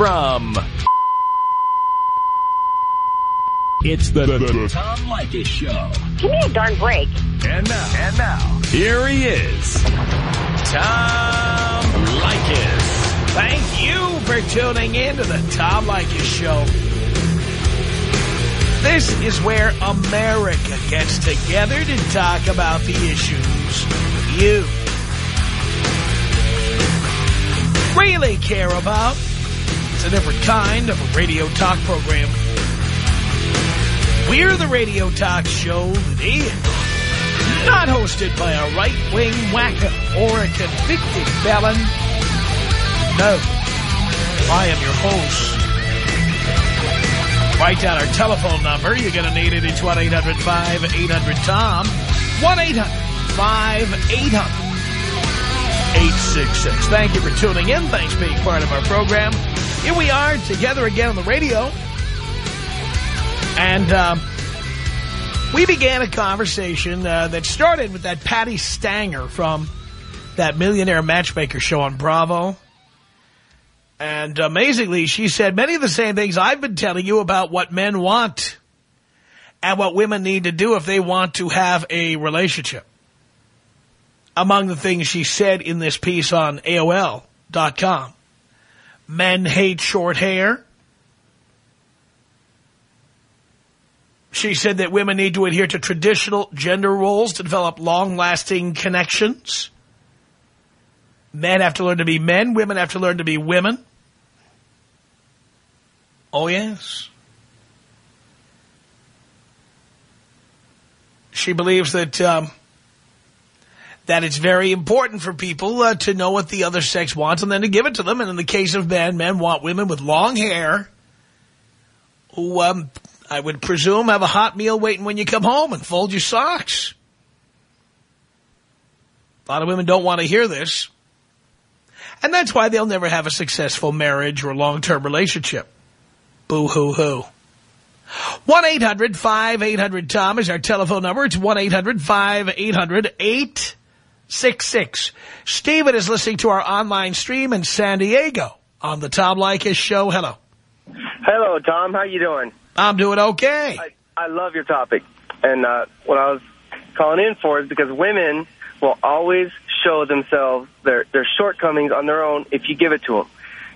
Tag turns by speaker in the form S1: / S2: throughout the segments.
S1: from... It's the, the, the Tom Leykis Show.
S2: Give me a darn break.
S1: And now, and now, here he is, Tom Leykis. Thank you for tuning in to the Tom Leykis Show. This is where America gets together to talk about the issues you really care about. It's a different kind of a radio talk program. We're the radio talk show that is not hosted by a right-wing wacko or a convicted felon. No, I am your host. Write down our telephone number. You're going to need it. It's 1-800-5800-TOM. 1-800-5800-866. Thank you for tuning in. Thanks for being part of our program. Here we are together again on the radio. And um, we began a conversation uh, that started with that Patti Stanger from that Millionaire Matchmaker show on Bravo. And amazingly, she said many of the same things I've been telling you about what men want and what women need to do if they want to have a relationship. Among the things she said in this piece on AOL.com, men hate short hair. She said that women need to adhere to traditional gender roles to develop long-lasting connections. Men have to learn to be men. Women have to learn to be women. Oh, yes. She believes that um, that it's very important for people uh, to know what the other sex wants and then to give it to them. And in the case of men, men want women with long hair who um, I would presume have a hot meal waiting when you come home and fold your socks. A lot of women don't want to hear this. And that's why they'll never have a successful marriage or long-term relationship. Boo-hoo-hoo. 1-800-5800-TOM is our telephone number. It's 1-800-5800-866. Stephen is listening to our online stream in San Diego on the Tom Leykis Show. Hello.
S3: Hello, Tom. How you doing?
S1: I'm doing okay.
S3: I, I love your topic. And uh, what I was calling in for is because women will always show themselves their, their shortcomings on their own if you give it to them.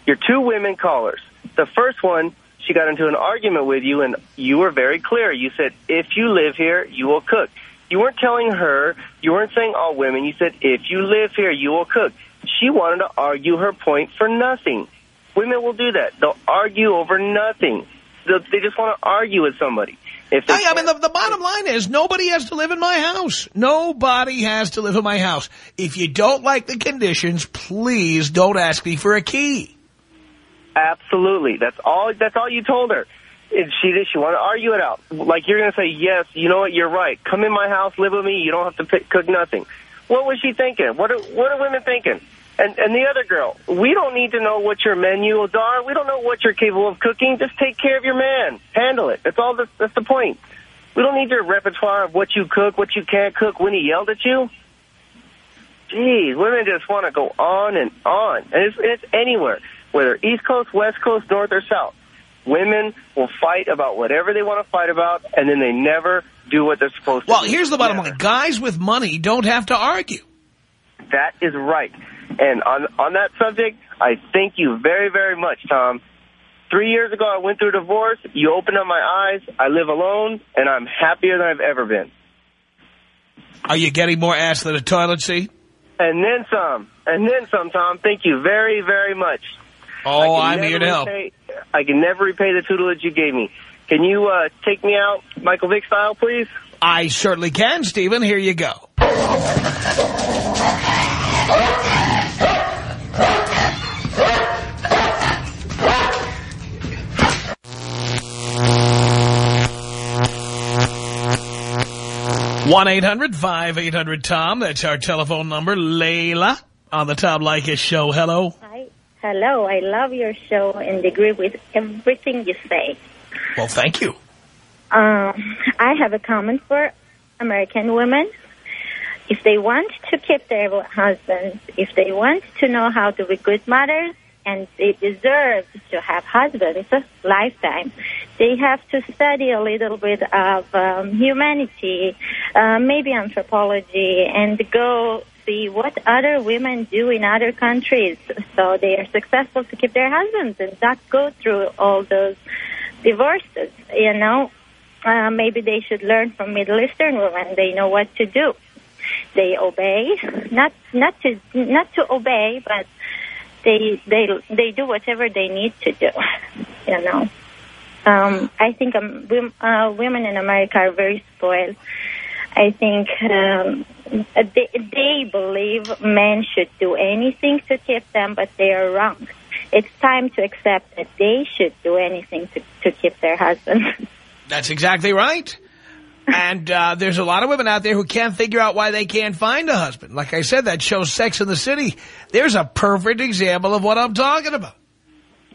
S3: You're two women callers. The first one, she got into an argument with you, and you were very clear. You said, if you live here, you will cook. You weren't telling her, you weren't saying all women. You said, if you live here, you will cook. She wanted to argue her point for nothing. Women will do that. They'll argue over nothing. They'll, they just want to argue with somebody. If
S1: I, I mean, the, the bottom line is nobody has to live in my house. Nobody has to live in my house. If you don't like the conditions, please don't ask me for a key.
S3: Absolutely. That's all. That's all you told her. And she did. She wanted to argue it out. Like you're going to say, yes, you know what? You're right. Come in my house, live with me. You don't have to pick, cook nothing. What was she thinking? What are, what are women thinking? And and the other girl, we don't need to know what your menus are. We don't know what you're capable of cooking. Just take care of your man. Handle it. That's all. The, that's the point. We don't need your repertoire of what you cook, what you can't cook, when he yelled at you. Geez, women just want to go on and on. And it's, it's anywhere, whether East Coast, West Coast, North or South. Women will fight about whatever they want to fight about, and then they never do what they're supposed to
S1: Well, here's the bottom
S3: Never.
S1: line. Guys with money don't have to argue.
S3: That is right. And on on that subject, I thank you very, very much, Tom. Three years ago, I went through a divorce. You opened up my eyes. I live alone, and I'm happier than I've ever been.
S1: Are you getting more ass than a toilet seat?
S3: And then some. And then some, Tom. Thank you very, very much.
S1: Oh, I'm here to help.
S3: repay- I can never repay the tutelage you gave me. Can you uh, take me out Michael Vick style, please?
S1: I certainly can, Stephen. Here you go. one 800 tom That's our telephone number. Layla on the Tom Leykis show. Hello.
S2: Hello. I love your show and agree with everything you say.
S1: Well, thank you.
S2: Um, I have a comment for American women. If they want to keep their husbands, if they want to know how to be good mothers, and they deserve to have husbands lifetime, they have to study a little bit of um, humanity, uh, maybe anthropology, and go see what other women do in other countries so they are successful to keep their husbands and not go through all those divorces, you know. Uh, maybe they should learn from Middle Eastern women. They know what to do. They obey, not not to not to obey, but they they they do whatever they need to do. You know. Um, I think um, uh, women in America are very spoiled. I think um, they, they believe men should do anything to keep them, but they are wrong. It's time to accept that they should do anything to, to keep their husbands.
S1: That's exactly right. And uh, there's a lot of women out there who can't figure out why they can't find a husband. Like I said, that show Sex in the City. There's a perfect example of what I'm talking about.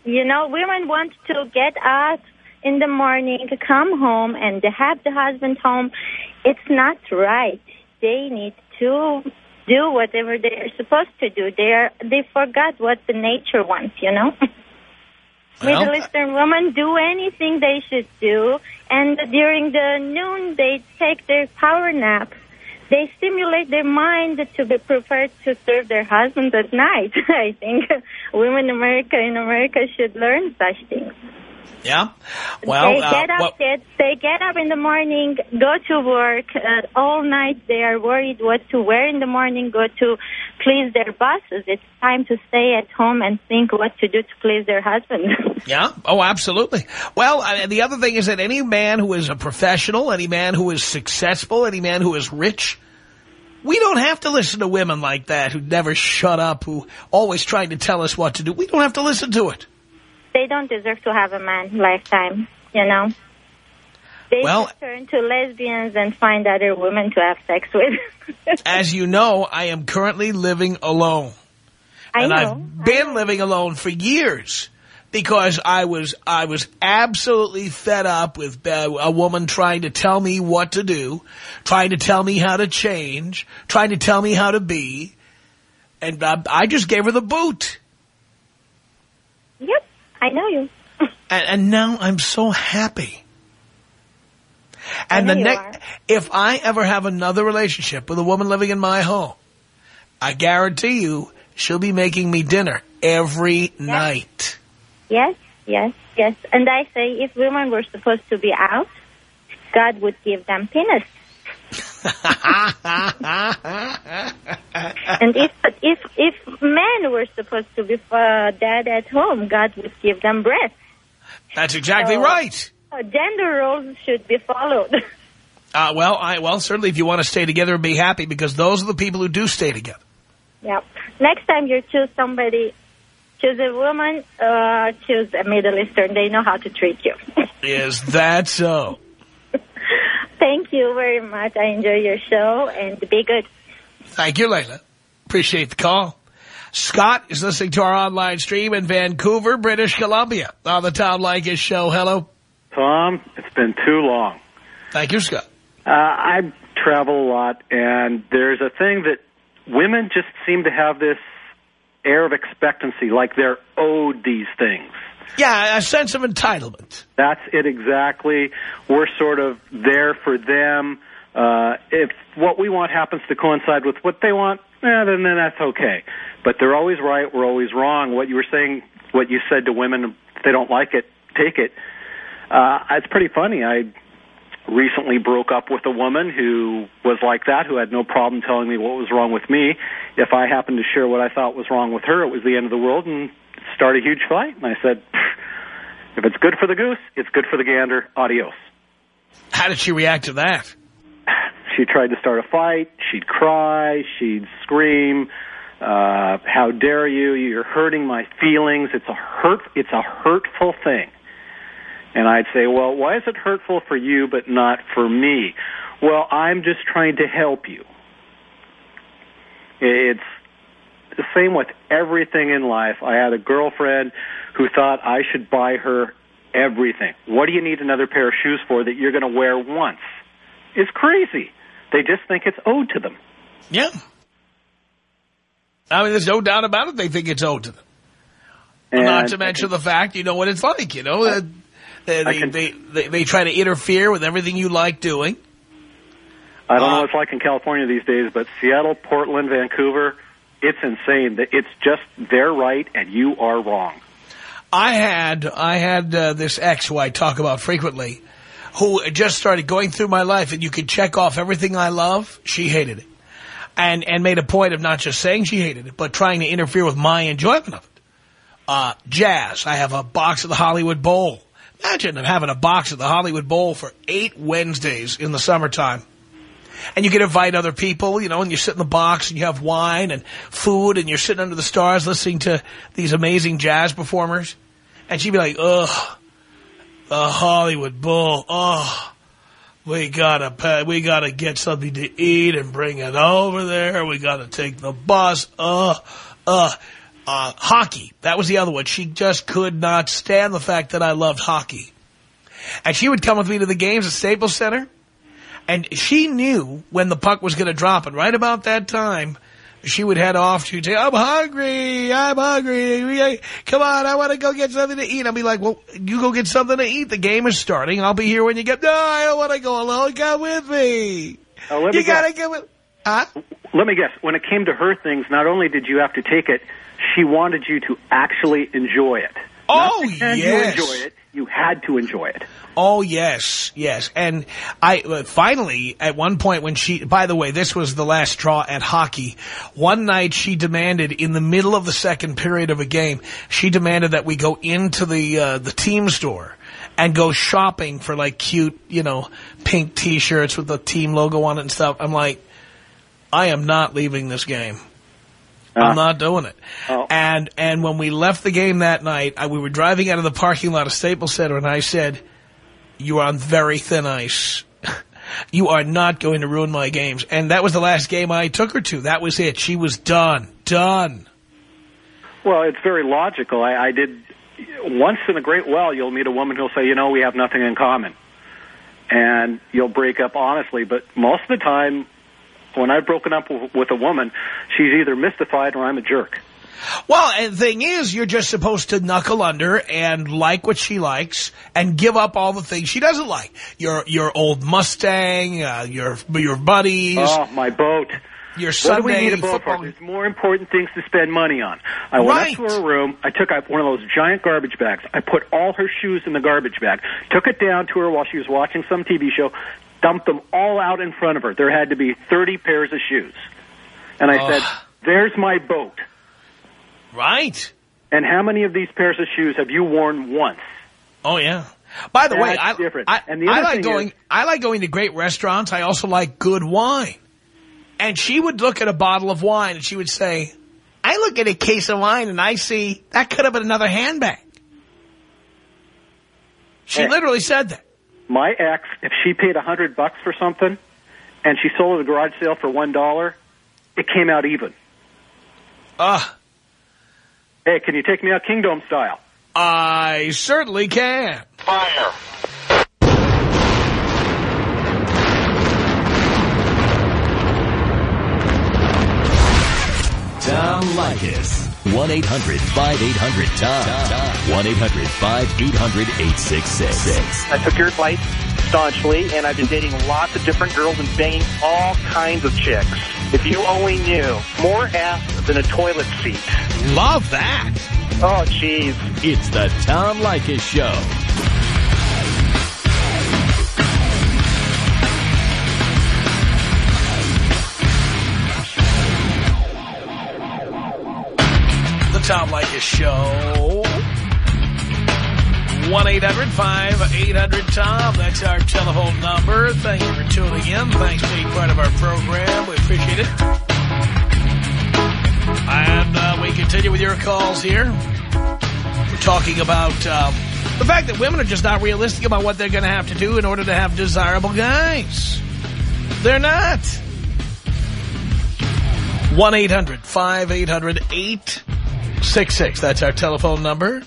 S2: You know, women want to get up in the morning, come home, and have the husband home. It's not right. They need to do whatever they're supposed to do. They are, they forgot what the nature wants, you know.
S1: Well,
S2: Middle Eastern women do anything they should do, and during the noon they take their power nap. They stimulate their mind to be prepared to serve their husbands at night. I think women in America in America should learn such things.
S1: Yeah. Well,
S2: they get
S1: uh,
S2: up.
S1: well,
S2: They, they get up in the morning, go to work uh, all night. They are worried what to wear in the morning. Go to please their bosses. It's time to stay at home and think what to do to please their husband.
S1: Yeah. Oh, absolutely. Well, uh, the other thing is that any man who is a professional, any man who is successful, any man who is rich, we don't have to listen to women like that who never shut up, who always trying to tell us what to do. We don't have to listen to it.
S2: They don't deserve to have a man lifetime. You know. They
S1: Well-
S2: turn to lesbians and find other women to have sex with.
S1: As you know, I am currently living alone.
S2: I
S1: and
S2: know.
S1: I've been living alone for years because I was I was absolutely fed up with uh, a woman trying to tell me what to do, trying to tell me how to change, trying to tell me how to be, and uh, I just gave her the boot.
S2: Yep, I know you.
S1: And, and now I'm so happy. And the next, if I ever have another relationship with a woman living in my home, I guarantee you she'll be making me dinner every night.
S2: Yes, yes, yes. And I say if women were supposed to be out, God would give them penis. And if if if men were supposed to be uh, dead at home, God would give them breath.
S1: That's exactly
S2: Oh.
S1: right.
S2: Uh, gender roles should be followed.
S1: Uh, well, I well certainly if you want to stay together and be happy, because those are the people who do stay together.
S2: yep. Next time you choose somebody, choose a woman, uh, choose a Middle Eastern. They know how to treat you.
S1: Is that so?
S2: Thank you very much. I enjoy your show and be good.
S1: Thank you, Layla. Appreciate the call. Scott is listening to our online stream in Vancouver, British Columbia, on the Tom Leykis show. Hello.
S4: Tom, it's been too long.
S1: Thank you, Scott.
S4: Uh, I travel a lot, and there's a thing that women just seem to have this air of expectancy, like they're owed these things.
S1: Yeah, a sense of entitlement.
S4: That's it exactly. We're sort of there for them. Uh, if what we want happens to coincide with what they want, eh, then, then that's okay. But they're always right, we're always wrong. What you were saying, what you said to women, if they don't like it, take it. Uh, it's pretty funny. I recently broke up with a woman who was like that, who had no problem telling me what was wrong with me. If I happened to share what I thought was wrong with her, it was the end of the world and start a huge fight. And I said, if it's good for the goose, it's good for the gander. Adios.
S1: How did she react to that?
S4: She tried to start a fight. She'd cry. She'd scream. Uh, how dare you? You're hurting my feelings. It's a hurt. It's a hurtful thing. And I'd say, well, why is it hurtful for you but not for me? Well, I'm just trying to help you. It's the same with everything in life. I had a girlfriend who thought I should buy her everything. What do you need another pair of shoes for that you're going to wear once? It's crazy. They just think it's owed to them.
S1: Yeah. I mean, there's no doubt about it. They think it's owed to them.
S4: And
S1: Not to mention the fact you know what it's like, you know. Uh, they, they,
S4: can-
S1: they, they, they try to interfere with everything you like doing.
S4: I don't know
S1: Uh,
S4: what it's like in California these days, but Seattle, Portland, Vancouver, it's insane. That It's just they're right and you are wrong.
S1: I had I had uh, this ex who I talk about frequently, who just started going through my life, and you could check off everything I love. She hated it, and and made a point of not just saying she hated it, but trying to interfere with my enjoyment of it. Uh, jazz. I have a box of the Hollywood Bowl. Imagine having a box of the Hollywood Bowl for eight Wednesdays in the summertime. And you can invite other people, you know, and you sit in the box and you have wine and food and you're sitting under the stars listening to these amazing jazz performers. And she'd be like, ugh, the Hollywood Bowl, ugh, we gotta pay, we gotta get something to eat and bring it over there. We gotta take the bus, ugh, ugh. Uh, hockey, that was the other one. She just could not stand the fact that I loved hockey. And she would come with me to the games at Staples Center. And she knew when the puck was going to drop. And right about that time, she would head off to say, I'm hungry. I'm hungry. Come on, I want to go get something to eat. I'll be like, well, you go get something to eat. The game is starting. I'll be here when you get... No, I don't want to go alone. Come with me.
S4: Let
S1: you got to go with... Huh?
S4: Let me guess. When it came to her things, not only did you have to take it, she wanted you to actually enjoy it.
S1: Oh, yes.
S4: you enjoy it. You had to enjoy it.
S1: Oh, yes, yes. And I uh, finally, at one point when she, by the way, this was the last straw at hockey. One night she demanded, in the middle of the second period of a game, she demanded that we go into the, uh, the team store and go shopping for like cute, you know, pink t-shirts with the team logo on it and stuff. I'm like, I am not leaving this game. I'm
S4: Uh,
S1: not doing it.
S4: Oh.
S1: And and when we left the game that night, I, we were driving out of the parking lot of Staples Center, and I said, "You are on very thin ice. you are not going to ruin my games." And that was the last game I took her to. That was it. She was done. Done.
S4: Well, it's very logical. I, I did once in a great while. You'll meet a woman who'll say, "You know, we have nothing in common," and you'll break up honestly. But most of the time, when I've broken up with, a woman, she's either mystified or I'm a jerk.
S1: Well, and the thing is, you're just supposed to knuckle under and like what she likes and give up all the things she doesn't like. Your your old Mustang, uh, your your buddies,
S4: Oh, my boat.
S1: your
S4: What do we
S1: Sunday
S4: need a boat
S1: football.
S4: for? There's more important things to spend money on. I went
S1: Right.
S4: up to her room. I took out one of those giant garbage bags. I put all her shoes in the garbage bag. Took it down to her while she was watching some TV show. Dumped them all out in front of her. There had to be 30 pairs of shoes. And I
S1: Ugh.
S4: said, "There's my boat."
S1: Right.
S4: And how many of these pairs of shoes have you worn once?
S1: Oh yeah. By the way, I,
S4: different.
S1: I,
S4: And the
S1: I like going.
S4: is-
S1: I like going to great restaurants. I also like good wine. And she would look at a bottle of wine and she would say, "I look at a case of wine and I see that could have been another handbag." She
S4: Hey.
S1: literally said that.
S4: My ex, if she paid a hundred bucks for something, and she sold it at a garage sale for one dollar, it came out even.
S1: Ah,
S4: Hey, can you take me out Kingdom style?
S1: I certainly can.
S5: Fire.
S6: Tom Leykis. 1-800-5800-TOM. 1-800-5800-866.
S3: I took your advice staunchly, and I've been dating lots of different girls and banging all kinds of chicks. If you only knew, more ass than a toilet seat.
S1: Love that.
S3: Oh, jeez.
S6: It's the Tom Leykis Show.
S1: Tom Leykis Show. 1-800-5800-TOM. That's our telephone number. Thank you for tuning in. Thanks for being part of our program. We appreciate it. And uh, we continue with your calls here. We're talking about um, the fact that women are just not realistic about what they're going to have to do in order to have desirable guys. They're not. 1-800-5800-866. That's our telephone number.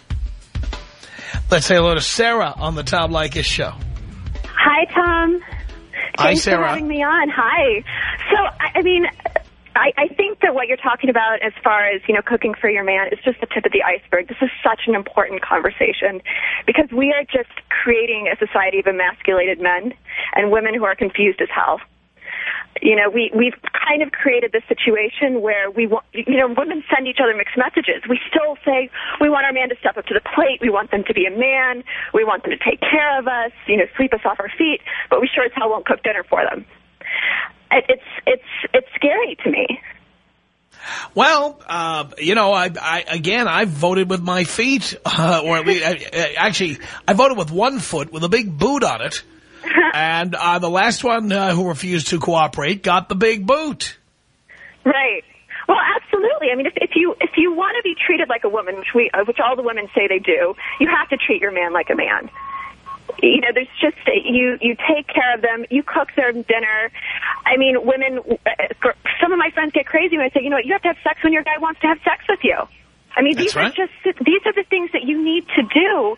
S1: Let's say hello to Sarah on the Tom Leykis show.
S7: Hi, Tom.
S1: Hi,
S7: Thanks
S1: Sarah.
S7: for having me on. Hi. So, I I mean,
S5: I, I think that what you're talking about as far as, you know, cooking for your man is just the tip of the iceberg. This is such an important conversation because we are just creating a society of emasculated men and women who are confused as hell. You know, we, we've kind of created this situation where we want, you know, women send each other mixed messages. We still say we want our man to step up to the plate. We want them to be a man. We want them to take care of us, you know, sweep us off our feet, but we sure as hell won't cook dinner for them. It, it's, it's, it's scary to me.
S1: Well, uh, you know, I, I again, I voted with my feet, uh, or at least, uh, actually, I voted with one foot with a big boot on it. and uh, the last one uh, who refused to cooperate got the big boot.
S5: Right. Well, absolutely. I mean, if, if you if you want to be treated like a woman, which we uh, which all the women say they do, you have to treat your man like a man. You know, there's just you you take care of them, you cook their dinner. I mean, women. uh, Some of my friends get crazy when I say, you know, what, you have to have sex when your guy wants to have sex with you. I mean,
S1: That's
S5: these
S1: right.
S5: are just these are the things that you need to do,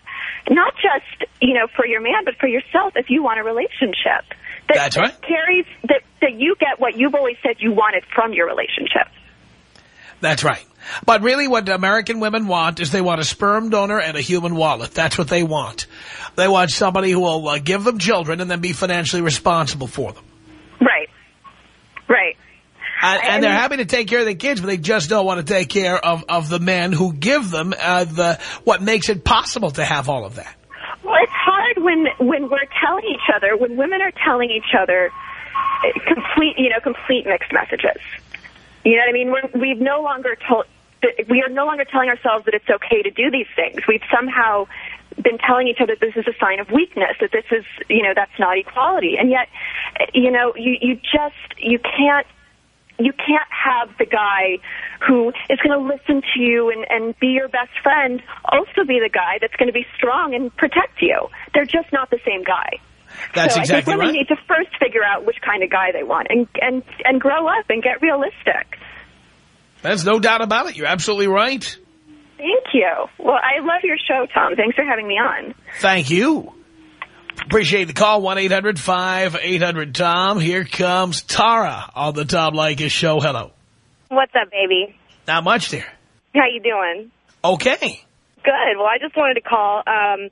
S5: not just you know for your man, but for yourself if you want a relationship. That,
S1: That's right.
S5: that carries that that you get what you've always said you wanted from your relationship.
S1: That's right. But really what American women want is they want a sperm donor and a human wallet. That's what they want. They want somebody who will uh, give them children and then be financially responsible for them.
S5: Right. Right.
S1: And, and they're happy to take care of the kids, but they just don't want to take care of, of the men who give them uh, the what makes it possible to have all of that.
S5: Well, it's hard when when we're telling each other, when women are telling each other uh, complete, you know, complete mixed messages. You know what I mean? We're, we've no longer told, we are no longer telling ourselves that it's okay to do these things. We've somehow been telling each other this is a sign of weakness, that this is, you know, that's not equality. And yet, uh, you know, you, you just, you can't you can't have the guy who is going to listen to you and, and be your best friend also be the guy that's going to be strong and protect you. They're just not the same guy.
S1: That's
S5: so
S1: exactly
S5: I think women
S1: right.
S5: need to first figure out which kind of guy they want and, and, and grow up and get realistic.
S1: There's no doubt about it. You're absolutely right.
S5: Thank you. Well, I love your show, Tom. Thanks for having me on.
S1: Thank you. Appreciate the call, 1-800-5800-TOM. Here comes Tara on the Tom Leykis Show. Hello.
S7: What's up, baby?
S1: Not much there.
S7: How you doing?
S1: Okay.
S7: Good. Well, I just wanted to call. Um,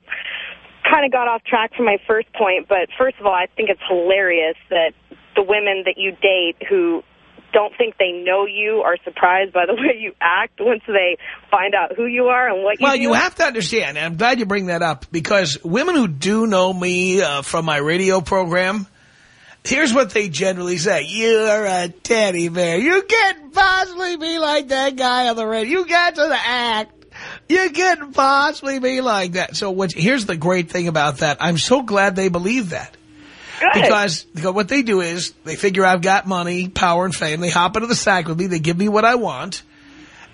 S7: kind of got off track from my first point, but first of all, I think it's hilarious that the women that you date who don't think they know you are surprised by the way you act once they find out who you are and what you
S1: Well,
S7: do.
S1: you have to understand, and I'm glad you bring that up, because women who do know me uh, from my radio program, here's what they generally say. You're a teddy bear. You can't possibly be like that guy on the radio. You got to act. You couldn't possibly be like that. So what, here's the great thing about that. I'm so glad they believe that.
S7: Good.
S1: Because, because what they do is they figure I've got money, power, and fame. They hop into the sack with me. They give me what I want.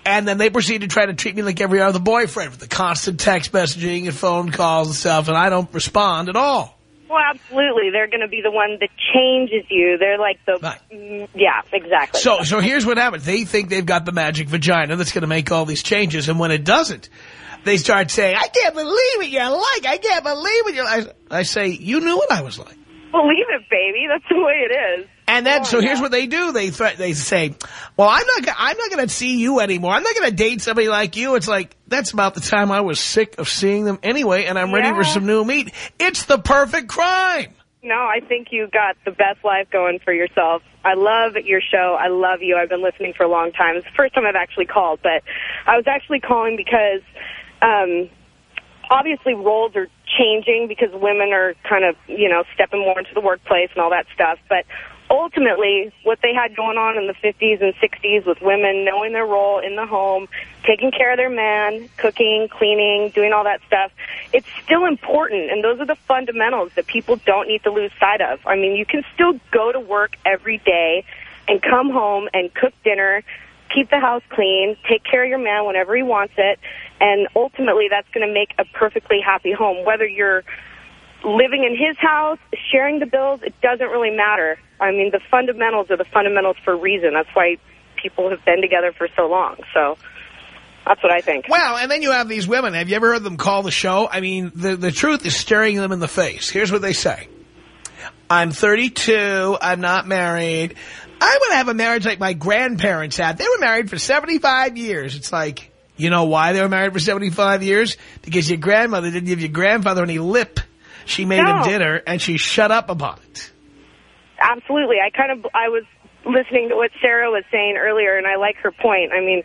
S1: And then they proceed to try to treat me like every other boyfriend with the constant text messaging and phone calls and stuff. And I don't respond at all.
S7: well, absolutely. They're going to be the one that changes you. They're like the,
S1: Right.
S7: mm, yeah, exactly.
S1: So, so here's what happens. They think they've got the magic vagina that's going to make all these changes. And when it doesn't, they start saying, I can't believe it you're like. I can't believe it you're like. I say, you knew what I was like.
S7: Believe it, baby. That's the way it is.
S1: And then,
S7: Oh,
S1: so here's
S7: yeah.
S1: what they do. They. They say, "Well, I'm not. I'm not going to see you anymore. I'm not going to date somebody like you." It's like that's about the time I was sick of seeing them anyway, and I'm ready for some new meat. It's the perfect crime.
S7: No, I think you got the best life going for yourself. I love your show. I love you. I've been listening for a long time. It's the first time I've actually called, but I was actually calling because um, obviously roles are changing because women are kind of, you know, stepping more into the workplace and all that stuff. But ultimately, what they had going on in the 50s and 60s with women knowing their role in the home, taking care of their man, cooking, cleaning, doing all that stuff, it's still important. And those are the fundamentals that people don't need to lose sight of. I mean, you can still go to work every day and come home and cook dinner, keep the house clean, take care of your man whenever he wants it, and ultimately that's going to make a perfectly happy home. Whether you're living in his house, sharing the bills, it doesn't really matter. I mean, the fundamentals are the fundamentals for a reason. That's why people have been together for so long. So that's what I think.
S1: Well, and then you have these women. Have you ever heard them call the show? I mean, the the truth is staring them in the face. Here's what they say: I'm 32. I'm not married. I would have a marriage like my grandparents had. They were married for 75 years. It's like, you know why they were married for 75 years? Because your grandmother didn't give your grandfather any lip. She made him dinner, and she shut up about it.
S7: Absolutely. I kind of I was listening to what Sarah was saying earlier, and I like her point. I mean,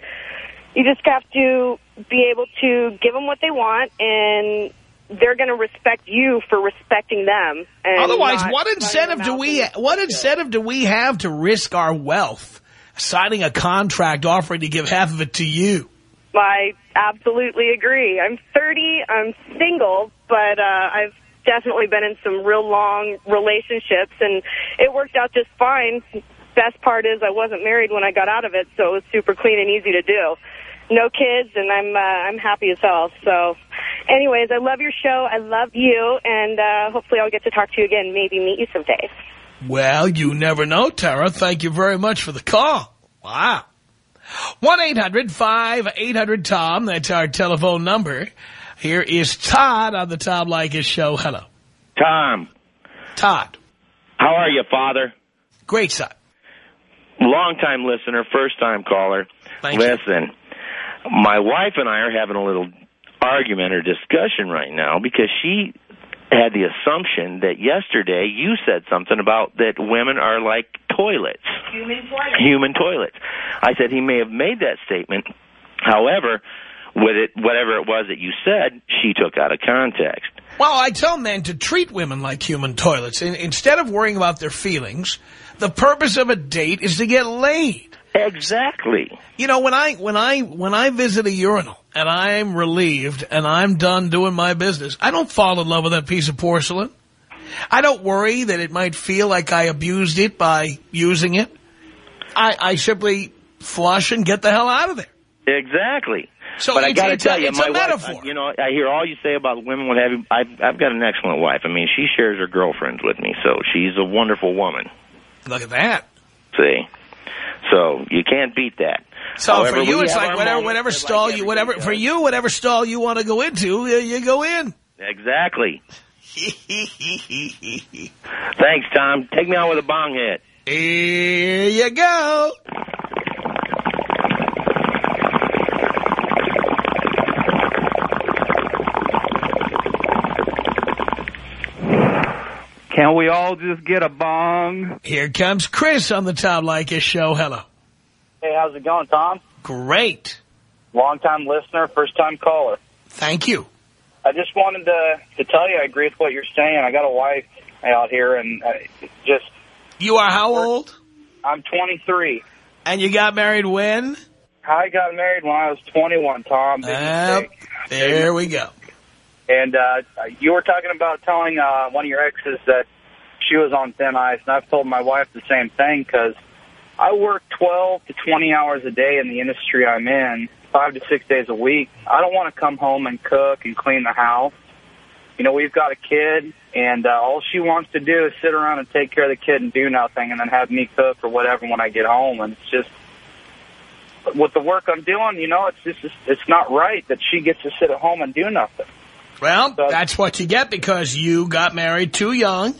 S7: you just have to be able to give them what they want, and they're going to respect you for respecting them. And
S1: Otherwise, what incentive do we what incentive do we have to risk our wealth signing a contract offering to give half of it to you?
S7: I absolutely agree. I'm 30. I'm single, but uh, I've definitely been in some real long relationships, and it worked out just fine. Best part is I wasn't married when I got out of it, so it was super clean and easy to do. No kids, and I'm uh, I'm happy as hell. So, anyways, I love your show. I love you, and uh, hopefully I'll get to talk to you again. Maybe meet you someday.
S1: Well, you never know, Tara. Thank you very much for the call. Wow. 1-800-5800-TOM. That's our telephone number. Here is Todd on the Tom Leykis show. Hello.
S8: Tom,
S1: Todd.
S8: how are you, Father?
S1: Great son.
S8: Long-time listener, first-time caller.
S1: Thank you.
S8: Listen, my wife and I are having a little argument or discussion right now because she had the assumption that yesterday you said something about that women are like toilets. Human toilets. Human toilets. I said he may have made that statement. However, with it, whatever it was that you said, she took out of context.
S1: Well, I tell men to treat women like human toilets. Instead of worrying about their feelings, the purpose of a date is to get laid.
S8: Exactly.
S1: You know, when I when I when I visit a urinal and I'm relieved and I'm done doing my business, I don't fall in love with that piece of porcelain. I don't worry that it might feel like I abused it by using it. I, I simply flush and get the hell out of there.
S8: Exactly.
S1: So
S8: but I got to tell you,
S1: it's a
S8: my wife,
S1: metaphor.
S8: I- you know, I hear all you say about women what have you. I've, I've got an excellent wife. I mean, she shares her girlfriends with me, so she's a wonderful woman.
S1: Look at that.
S8: See, so you can't beat that.
S1: So
S8: However,
S1: for you, it's like whatever, whatever
S8: just like
S1: stall you, whatever
S8: does.
S1: for you, whatever stall you want to go into, you, you go in.
S8: Exactly. Thanks, Tom. Take me out with a bong hit.
S1: Here you go.
S9: Can we all just get a bong?
S1: Here comes Chris on the Tom Leykis show. Hello.
S10: Hey, how's it going, Tom?
S1: Great.
S10: Long time listener, first time caller.
S1: Thank you.
S10: I just wanted to to tell you I agree with what you're saying. I got a wife out here, and uh, just
S1: You are how old?
S10: I'm 23.
S1: And you got married when?
S10: I got married when I was 21, Tom. Big
S1: Yep. There we go.
S10: And uh, you were talking about telling uh, one of your exes that she was on thin ice, and I've told my wife the same thing because I work 12 to 20 hours a day in the industry I'm in, five to six days a week. I don't want to come home and cook and clean the house. You know, we've got a kid, and uh, all she wants to do is sit around and take care of the kid and do nothing, and then have me cook or whatever when I get home. And it's just with the work I'm doing, you know, it's just it's not right that she gets to sit at home and do nothing.
S1: Well, that's what you get because you got married too young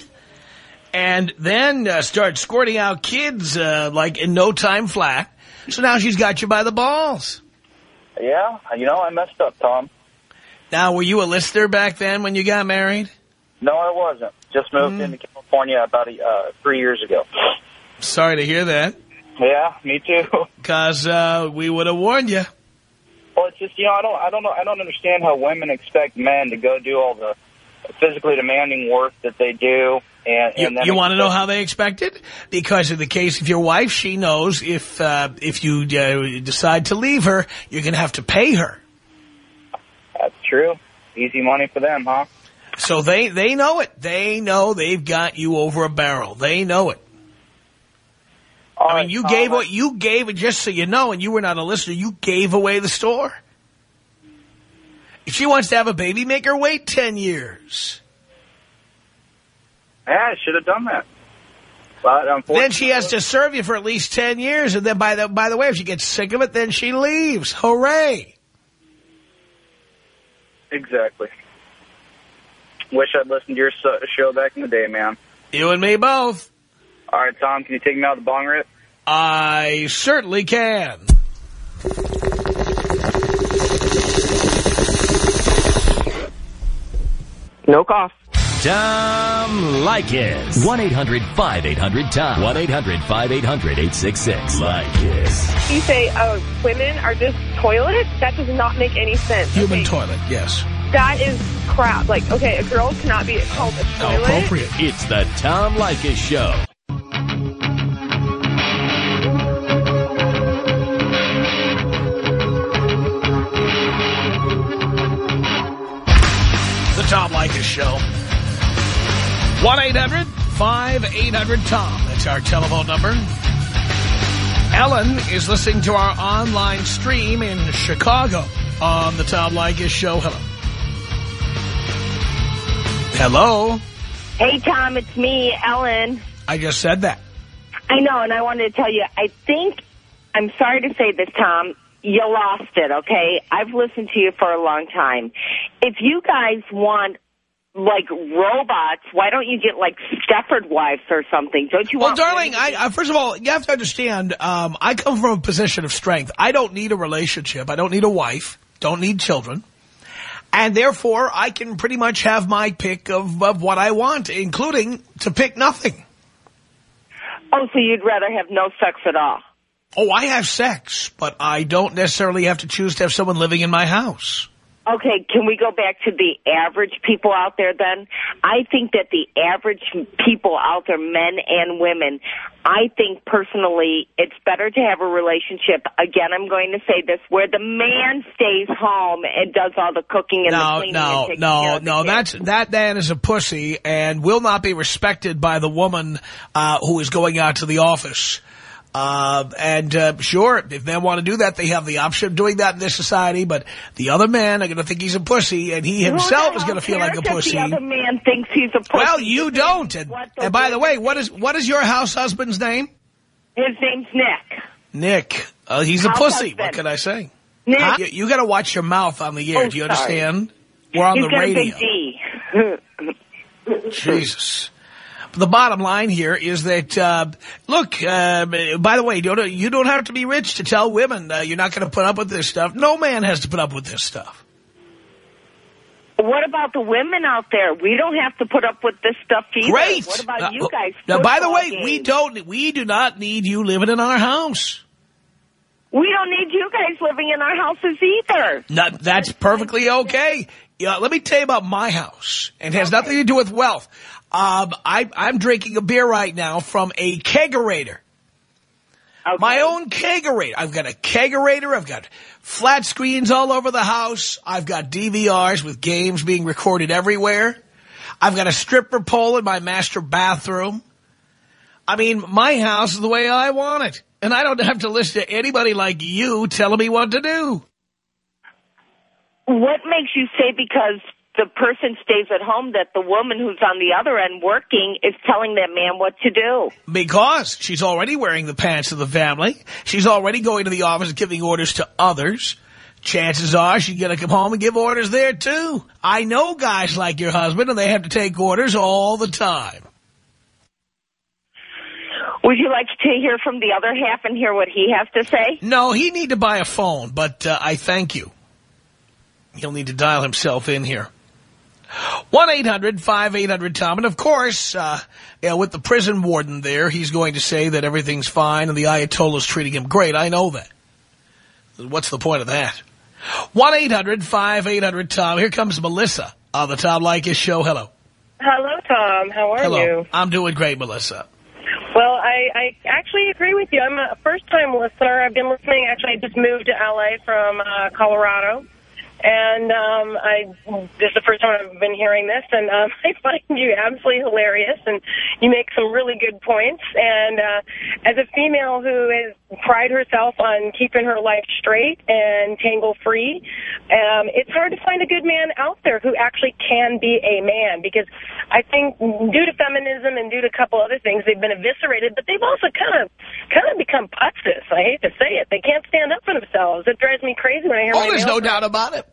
S1: and then uh, started squirting out kids uh, like in no time flat. So now she's got you by the balls.
S10: Yeah, you know, I messed up, Tom.
S1: Now, were you a listener back then when you got married?
S10: No, I wasn't. Just moved into California about a, uh, three years ago.
S1: Sorry to hear that
S10: Yeah, me too.
S1: because uh, we would have warned you.
S10: Well, it's just you know, I don't, I don't know, I don't understand how women expect men to go do all the physically demanding work that they do, and,
S1: You,
S10: and then
S1: you want to know how they expect it? Because in the case of your wife, she knows if uh, if you uh, decide to leave her, you're going to have to pay her.
S10: That's true. Easy money for them, huh?
S1: So they, they know it. They know they've got you over a barrel. They know it.
S10: All
S1: I mean, you gave what you gave it just so you know, and you were not a listener. You gave away the store. If she wants to have a baby, make her wait ten years.
S10: Yeah, I should have done that. But
S1: Then she has to serve you for at least ten years, and then by the by the way, if she gets sick of it, then she leaves. Hooray!
S10: exactly. Wish I'd listened to your show back in the day, man.
S1: You and me both.
S10: All right, Tom, can you take me out of the bong rip?
S1: I certainly can.
S11: No cough.
S6: Tom Leykis. 1-800-5800-TOM. 1-800-5800-866. Leykis.
S5: You say uh, women are just toilets? That does not make any sense.
S1: Human
S5: Okay,
S1: toilet, yes.
S5: That is crap. Like, okay, a girl cannot be called a
S1: How
S5: toilet.
S1: appropriate.
S6: It's the Tom Leykis Show.
S1: Tom Leykis Show. 1-800-5800-TOM. That's our telephone number. Ellen is listening to our online stream in Chicago on the Tom Leykis Show. Hello. Hello.
S12: Hey, Tom, it's me, Ellen.
S1: I just said that.
S12: I know, and I wanted to tell you, I think, I'm sorry to say this, Tom, you lost it, okay? I've listened to you for a long time. If you guys want, like, robots, why don't you get, like, Stepford wives or something? Don't you want?
S1: Well, darling, I, I, first of all, you have to understand, um, I come from a position of strength. I don't need a relationship. I don't need a wife. Don't need children. And therefore, I can pretty much have my pick of, of what I want, including to pick nothing.
S12: Oh, so you'd rather have no sex at all?
S1: Oh, I have sex, but I don't necessarily have to choose to have someone living in my house.
S12: Okay, can we go back to the average people out there then? I think that the average people out there, men and women, I think personally it's better to have a relationship, again, I'm going to say this, where the man stays home and does all the cooking and the
S1: No,
S12: cleaning and
S1: no, no, no.
S12: kids.
S1: That's that man is a pussy and will not be respected by the woman uh, who is going out to the office. Uh, and uh, sure, if men want to do that, they have the option of doing that in this society. But the other men are going to think he's a pussy, and he himself is going to feel like a pussy.
S12: The other man thinks he's a pussy.
S1: Well, you don't. And, and by the way, what is what is your house husband's name?
S12: His name's Nick.
S1: Nick. Uh, he's a pussy.
S12: husband.
S1: What can I say?
S12: Nick.
S1: Huh? You, you got to watch your mouth on the air.
S12: Oh,
S1: Do you
S12: sorry.
S1: understand? We're on
S12: he's
S1: the radio. Jesus. The bottom line here is that, uh, look, uh, by the way, you don't, you don't have to be rich to tell women uh, you're not going to put up with this stuff. No man has to put up with this stuff.
S12: What about the women out there? We don't have to put up with this stuff either.
S1: Great.
S12: What about
S1: Uh,
S12: you guys?
S1: Now, by the way,
S12: games.
S1: we don't, we do not need you living in our house.
S12: We don't need you guys living in our houses either.
S1: No, that's perfectly okay. Yeah, let me tell you about my house. It has nothing to do with wealth. Um, I, I'm drinking a beer right now from a kegerator. My own kegerator. I've got a kegerator. I've got flat screens all over the house. I've got DVRs with games being recorded everywhere. I've got a stripper pole in my master bathroom. I mean, my house is the way I want it. And I don't have to listen to anybody like you telling me what to do.
S12: What makes you say because the person stays at home that the woman who's on the other end working is telling that man what to do?
S1: Because she's already wearing the pants of the family. She's already going to the office and giving orders to others. Chances are she's going to come home and give orders there, too. I know guys like your husband, and they have to take orders all the time.
S12: Would you like to hear from the other half and hear what he has to say?
S1: No, he need to buy a phone, but uh, I thank you. He'll need to dial himself in here. 1-800-5800-TOM. And, of course, uh, you know, with the prison warden there, he's going to say that everything's fine and the Ayatollah's treating him great. I know that. What's the point of that? 1-800-5800-TOM. Here comes Melissa on the Tom Leykis show. Hello.
S13: Hello, Tom. How are
S1: Hello.
S13: you?
S1: I'm doing great, Melissa.
S13: Well, I, I actually agree with you. I'm a first-time listener. I've been listening. Actually, I just moved to L.A. from uh, Colorado. And um, I this is the first time I've been hearing this, and um, I find you absolutely hilarious, and you make some really good points. And uh, as a female who has pride herself on keeping her life straight and tangle-free, um, it's hard to find a good man out there who actually can be a man, because I think due to feminism and due to a couple other things, they've been eviscerated, but they've also kind of kind of become putzes. I hate to say it. They can't stand up for themselves. It drives me crazy when I hear
S1: Oh, there's no doubt about it.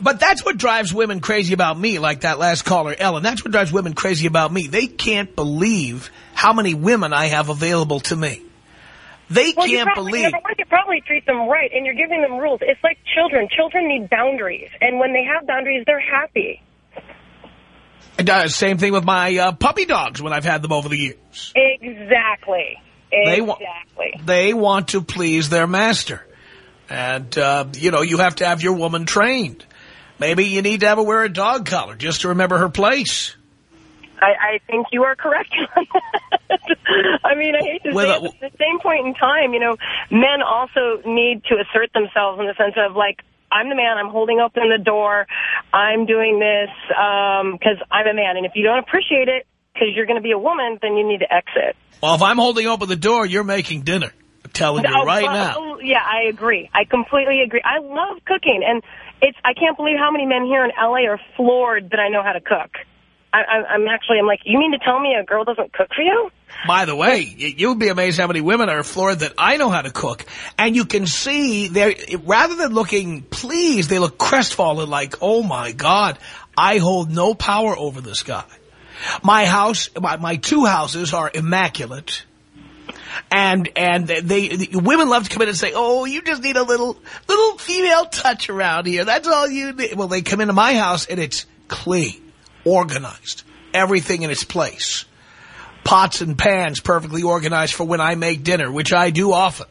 S1: But that's what drives women crazy about me, like that last caller, Ellen. That's what drives women crazy about me. They can't believe how many women I have available to me. They
S13: well,
S1: can't
S13: probably,
S1: believe.
S13: Number one, you probably treat them right, and you're giving them rules. It's like children. Children need boundaries, and when they have boundaries, they're happy.
S1: Uh, same thing with my uh, puppy dogs when I've had them over the years.
S13: Exactly.
S1: They wa-
S13: Exactly.
S1: They want to please their master. And, uh, you know, you have to have your woman trained. Maybe you need to have her wear a dog collar just to remember her place.
S13: I, I think you are correct. I mean, I hate to
S1: With
S13: say it, but at the same point in time, you know, men also need to assert themselves in the sense of, like, I'm the man, I'm holding open the door, I'm doing this um, because I'm a man. And if you don't appreciate it because you're going to be a woman, then you need to exit.
S1: Well, if I'm holding open the door, you're making dinner. I'm telling you right
S13: well,
S1: now.
S13: Yeah, I agree. I completely agree. I love cooking, and it's I can't believe how many men here in L.A. are floored that I know how to cook. I, I'm actually, I'm like, you mean to tell me a girl doesn't cook for you?
S1: By the way, you would be amazed how many women are floored that I know how to cook. And you can see, they're rather than looking pleased, they look crestfallen like, oh, my God, I hold no power over this guy. My house, my, my two houses are immaculate. And and they the, women love to come in and say, "Oh, you just need a little little female touch around here. That's all you need." Well, they come into my house and it's clean, organized, everything in its place, pots and pans perfectly organized for when I make dinner, which I do often.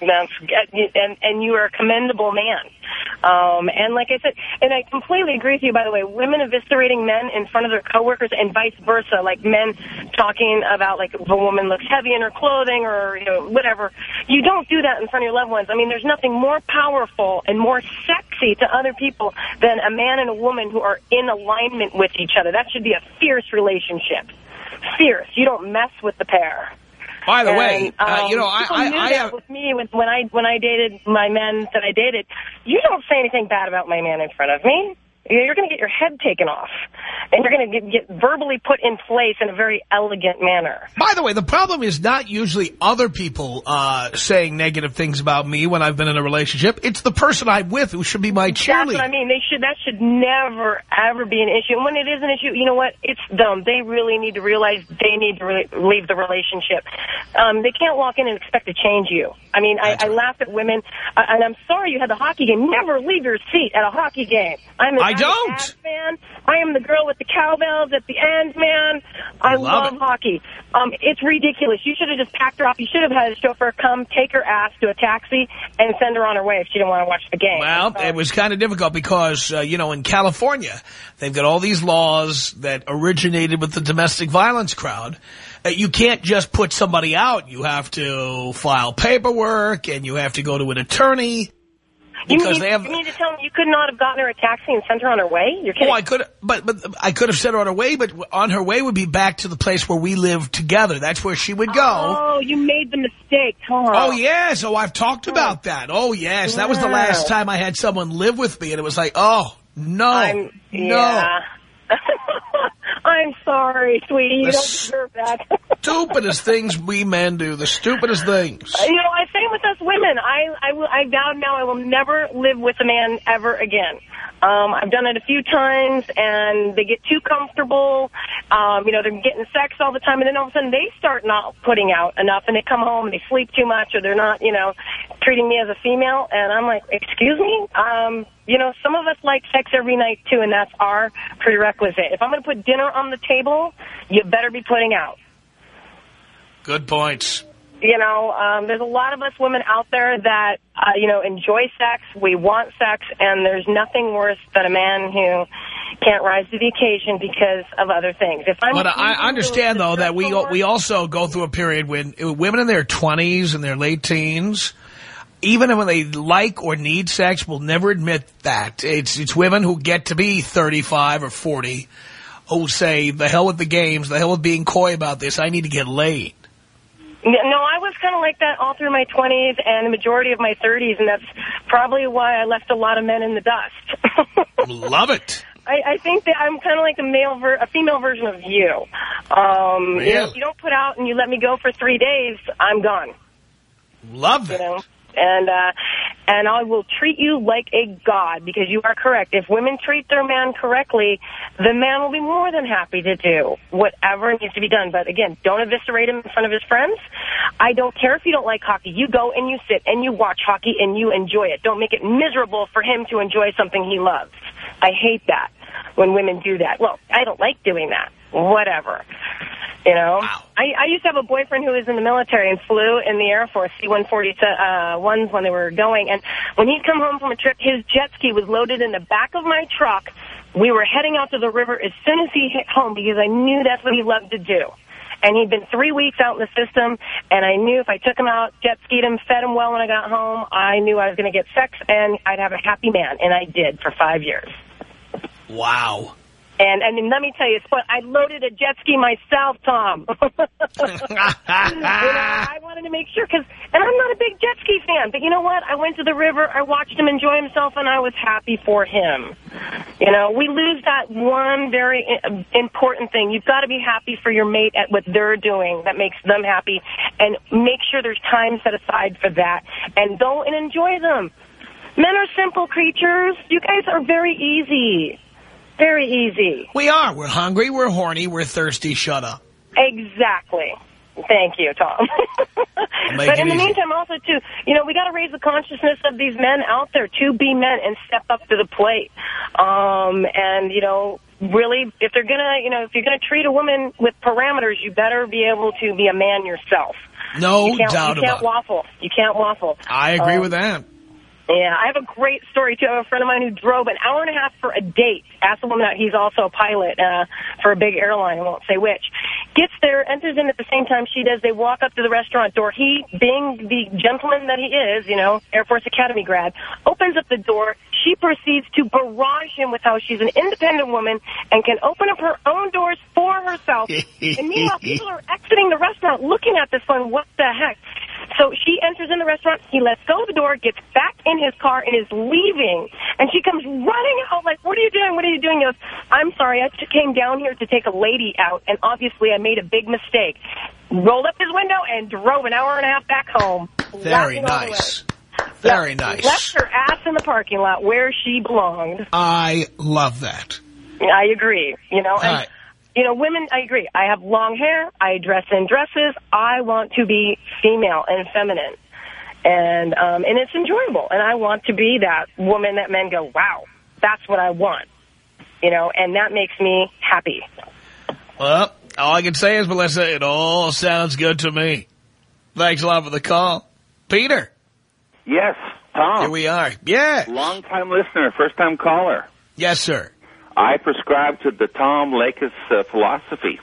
S13: That's and and you are a commendable man. Um, and like I said, and I completely agree with you. By the way, women eviscerating men in front of their coworkers, and vice versa. Like men talking about like if a woman looks heavy in her clothing or you know whatever. You don't do that in front of your loved ones. I mean, there's nothing more powerful and more sexy to other people than a man and a woman who are in alignment with each other. That should be a fierce relationship. Fierce. You don't mess with the pair.
S1: By the
S13: And,
S1: way, uh,
S13: um,
S1: you know, I, I,
S13: knew
S1: I
S13: that
S1: have,
S13: with me with, when I when I dated my men that I dated. You don't say anything bad about my man in front of me. You're going to get your head taken off, and you're going to get, get verbally put in place in a very elegant manner.
S1: By the way, the problem is not usually other people uh, saying negative things about me when I've been in a relationship. It's the person I'm with who should be my cheerleader.
S13: That's what I mean. They should that should never ever be an issue. And when it is an issue, you know what? It's dumb. They really need to realize they need to re leave the relationship. Um, they can't walk in and expect to change you. I mean, I, I laugh at women, and I'm sorry you had the hockey game. Never leave your seat at a hockey game. I'm
S1: I don't.
S13: Fan. I am the girl with the cowbells at the end, man. I
S1: Love
S13: love, hockey. Um, it's ridiculous. You should have just packed her off. You should have had a chauffeur come, take her ass to a taxi, and send her on her way if she didn't want to watch the game.
S1: Well, it was kind of difficult because, uh, you know, in California, they've got all these laws that originated with the domestic violence crowd. Uh, you can't just put somebody out. You have to file paperwork and you have to go to an attorney.
S13: You
S1: Because
S13: mean,
S1: they have-
S13: you mean to tell me you could not have gotten her a taxi and sent her on her way? You're kidding.
S1: Oh, I could, but but I could have sent her on her way, but on her way would be back to the place where we live together. That's where she would go.
S13: Oh, you made the mistake. Her.
S1: Oh, yes. Oh, I've talked about that. Oh, yes. That was the last time I had someone live with me, and it was like, oh, no,
S13: I'm,
S1: no.
S13: yeah. I'm sorry, sweetie. You
S1: The
S13: don't deserve that.
S1: Stupidest things we men do. The stupidest things.
S13: You know, I say with us women, I, I, will, I vow now I will never live with a man ever again. Um, I've done it a few times, and they get too comfortable. Um, you know, they're getting sex all the time, and then all of a sudden they start not putting out enough, and they come home and they sleep too much, or they're not, you know, treating me as a female. And I'm like, excuse me? Um, you know, some of us like sex every night, too, and that's our prerequisite. If I'm going to put dinner on the table, you better be putting out.
S1: Good points.
S13: You know, um, there's a lot of us women out there that, uh, you know, enjoy sex. We want sex, and there's nothing worse than a man who can't rise to the occasion because of other things. If I'm
S1: But I understand, though, that we we also go through a period when women in their 20s and their late teens, even when they like or need sex, will never admit that. It's it's women who get to be 35 or 40 who say, the hell with the games, the hell with being coy about this, I need to get laid.
S13: No, I was kind of like that all through my 20s and the majority of my 30s, and that's probably why I left a lot of men in the dust.
S1: Love it.
S13: I, I think that I'm kind of like a male, ver a female version of you. Um, you know, if you don't put out and you let me go for three days, I'm gone.
S1: Love
S13: You
S1: that.
S13: know, and uh, and I will treat you like a god because you are correct. If women treat their man correctly, the man will be more than happy to do whatever needs to be done. But again, don't eviscerate him in front of his friends. I don't care if you don't like hockey. You go and you sit and you watch hockey and you enjoy it. Don't make it miserable for him to enjoy something he loves. I hate that when women do that. Well, I don't like doing that. Whatever. You know, I, I used to have a boyfriend who was in the military and flew in the Air Force C-140 uh, ones when they were going. And when he'd come home from a trip, his jet ski was loaded in the back of my truck. We were heading out to the river as soon as he hit home because I knew that's what he loved to do. And he'd been three weeks out in the system, and I knew if I took him out, jet skied him, fed him well when I got home, I knew I was going to get sex, and I'd have a happy man. And I did for five years.
S1: Wow.
S13: And and let me tell you, I loaded a jet ski myself, Tom. know, I wanted to make sure because, and I'm not a big jet ski fan, but you know what? I went to the river, I watched him enjoy himself, and I was happy for him. You know, we lose that one very important thing. You've got to be happy for your mate at what they're doing that makes them happy, and make sure there's time set aside for that, and go and enjoy them. Men are simple creatures. You guys are very easy. Very easy.
S1: We are. We're hungry, we're horny, we're thirsty. Shut up.
S13: Exactly. Thank you, Tom. But in the
S1: easy.
S13: meantime, also, too, you know, we got to raise the consciousness of these men out there to be men and step up to the plate. Um, and, you know, really, if they're going to, you know, if you're going to treat a woman with parameters, you better be able to be a man yourself.
S1: No
S13: you can't,
S1: doubt
S13: you can't waffle. You can't waffle.
S1: I agree
S13: Um,
S1: with that.
S13: Yeah, I have a great story, too. I have a friend of mine who drove an hour and a half for a date. Asked the woman out. He's also a pilot uh, for a big airline. I won't say which. Gets there, enters in at the same time she does. They walk up to the restaurant door. He, being the gentleman that he is, you know, Air Force Academy grad, opens up the door. She proceeds to barrage him with how she's an independent woman and can open up her own doors for herself. and meanwhile, people are exiting the restaurant looking at this one. What the heck? So she enters in the restaurant. He lets go of the door, gets back in his car, and is leaving. And she comes running out like, what are you doing? What are you doing? He goes, I'm sorry. I just came down here to take a lady out, and obviously I made a big mistake. Rolled up his window and drove an hour and a half back home.
S1: Very
S13: laughing all the
S1: nice. Very
S13: Left-
S1: nice.
S13: Left her ass in the parking lot where she belonged.
S1: I love that.
S13: I agree. You know, and. You know, women, I agree. I have long hair. I dress in dresses. I want to be female and feminine. And, um, and it's enjoyable. And I want to be that woman that men go, wow, that's what I want. You know, and that makes me happy.
S1: Well, all I can say is, Melissa, it all sounds good to me. Thanks a lot for the call. Peter.
S11: Yes, Tom.
S1: Here we are. Yeah.
S11: Long time listener, first time caller.
S1: Yes, sir.
S11: I prescribe to the Tom Leykis uh, philosophy.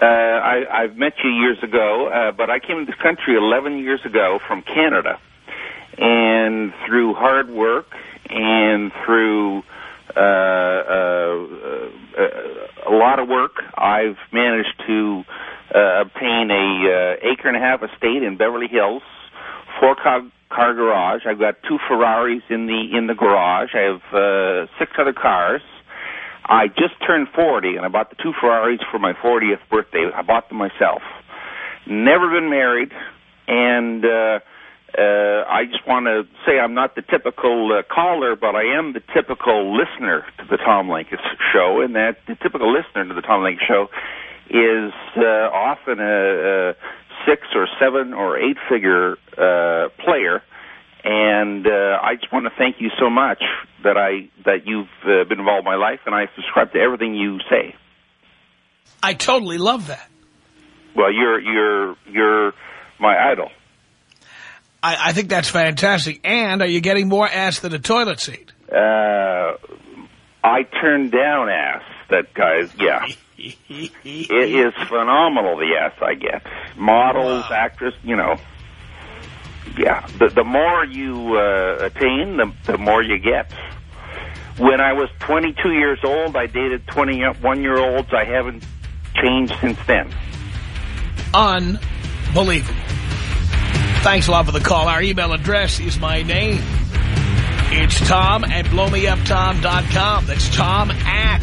S11: Uh, I, I've met you years ago, uh, but I came to this country 11 years ago from Canada. And through hard work and through uh, uh, uh, a lot of work, I've managed to uh, obtain a uh, acre and a half estate in Beverly Hills, four car, car garage. I've got two Ferraris in the in the garage. I have uh, six other cars. I just turned 40, and I bought the two Ferraris for my 40th birthday. I bought them myself. Never been married, and uh, uh, I just want to say I'm not the typical uh, caller, but I am the typical listener to the Tom Leykis show, and that the typical listener to the Tom Leykis show is uh, often a, a six or seven or eight figure uh, player. And uh, I just want to thank you so much that I that you've uh, been involved in my life, and I subscribe to everything you say.
S1: I totally love that.
S11: Well, you're you're you're my idol.
S1: I, I think that's fantastic. And are you getting more ass than a toilet seat?
S11: Uh, I turned down ass. That guy's yeah. It is phenomenal the ass I get. Models, actress, you know. Yeah, the the more you uh, attain, the the more you get. When I was 22 years old, I dated 21 year olds. I haven't changed since then.
S1: Unbelievable. Thanks a lot for the call. Our email address is my name. It's Tom at blowmeuptom.com. That's Tom at